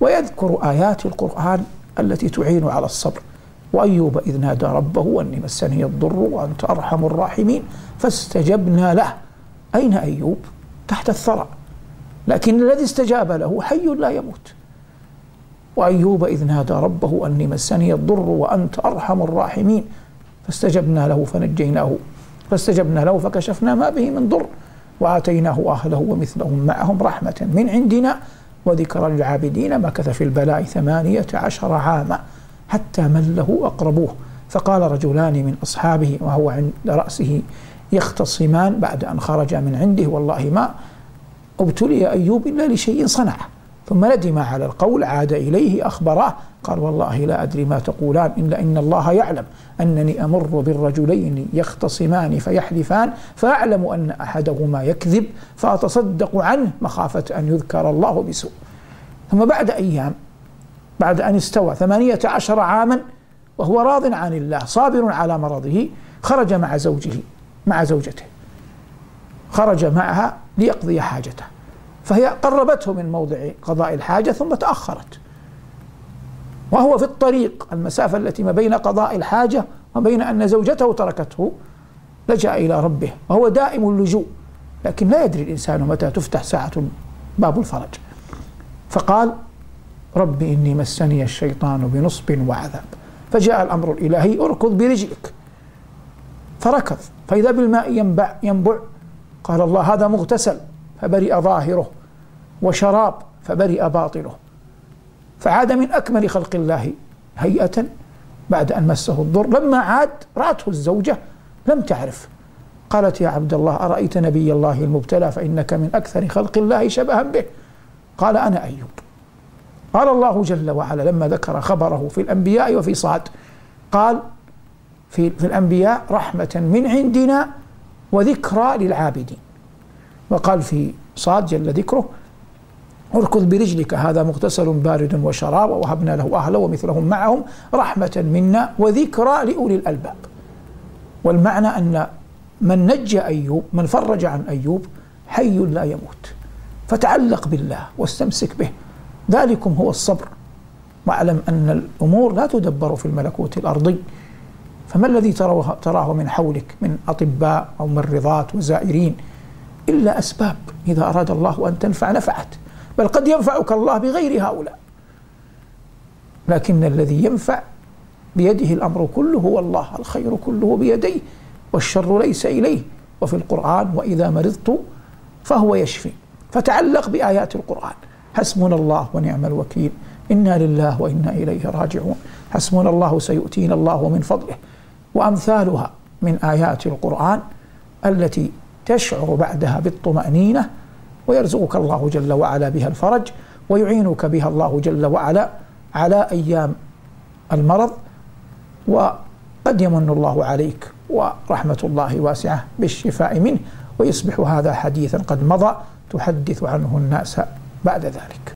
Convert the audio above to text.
ويذكر آيات القرآن التي تعين على الصبر. وأيوب إذ نادى ربه أني مسني الضر وأنت أرحم الراحمين فاستجبنا له. أين أيوب؟ تحت الثرى. لكن الذي استجاب له حي لا يموت. وأيوب إذ نادى ربه أني مسني الضر وأنت أرحم الراحمين فاستجبنا له فنجيناه. فاستجبنا له فكشفنا ما به من ضر. وآتيناه أهله ومثلهم معهم رحمة من عندنا. وذكرى للعابدين مكث في البلاء ثمانية عشر عاما حتى مله أقربوه. فقال رجلان من أصحابه وهو عند رأسه يختصمان بعد أن خرج من عنده. والله ما أبتلي أيوب إلا لشيء صنعه ثم ندم على القول عاد إليه أخبراه قال والله لا أدري ما تقولان إلا إن الله يعلم أنني أمر بالرجلين يختصمان فيحلفان فأعلم أن أحدهما يكذب فأتصدق عنه مخافة أن يذكر الله بسوء. ثم بعد أيام بعد أن استوى ثمانية عشر عاما وهو راض عن الله صابر على مرضه خرج مع زوجه مع زوجته خرج معها ليقضي حاجته. فهي قربته من موضع قضاء الحاجة ثم تأخرت. وهو في الطريق المسافة التي ما بين قضاء الحاجة وبين أن زوجته تركته لجأ إلى ربه وهو دائم اللجوء لكن لا يدري الإنسان متى تفتح ساعة باب الفرج. فقال رب إني مسني الشيطان بنصب وعذاب. فجاء الأمر الإلهي اركض برجلك. فركض. فإذا بالماء ينبع ينبع قال الله هذا مغتسل. فبرئ ظاهره. وشراب فبرئ باطنه. فعاد من أكمل خلق الله هيئة بعد أن مسه الضر. لما عاد رأته الزوجة لم تعرف. قالت يا عبد الله أرأيت نبي الله المبتلى فإنك من أكثر خلق الله شبها به؟ قال أنا أيوب. قال الله جل وعلا لما ذكر خبره في الأنبياء وفي صاد قال في, في الأنبياء رحمة من عندنا وذكرى للعابدين. وقال في صاد جل ذكره اركض برجلك هذا مغتسل بارد وشراب ووهبنا له أهله ومثلهم معهم رحمة منا وذكرى لأولي الألباب. والمعنى أن من نجى أيوب من فرج عن أيوب حي لا يموت. فتعلق بالله واستمسك به. ذلكم هو الصبر. واعلم أن الأمور لا تدبر في الملكوت الأرضي فما الذي تراه, تراه من حولك من أطباء أو ممرضات وزائرين؟ إلا أسباب. إذا أراد الله أن تنفع نفعت. بل قد ينفعك الله بغير هؤلاء. لكن الذي ينفع بيده الأمر كله هو الله الخير كله بيديه والشر ليس إليه. وفي القرآن وإذا مرضت فهو يشفي. فتعلق بآيات القرآن. حسبنا الله ونعم الوكيل. إنا لله وإنا إليه راجعون. حسبنا الله سيؤتينا الله من فضله. وأمثالها من آيات القرآن التي تشعر بعدها بالطمأنينة ويرزقك الله جل وعلا بها الفرج ويعينك بها الله جل وعلا على أيام المرض وقد يمن الله عليك ورحمة الله واسعة بالشفاء منه ويصبح هذا حديثا قد مضى تحدث عنه الناس بعد ذلك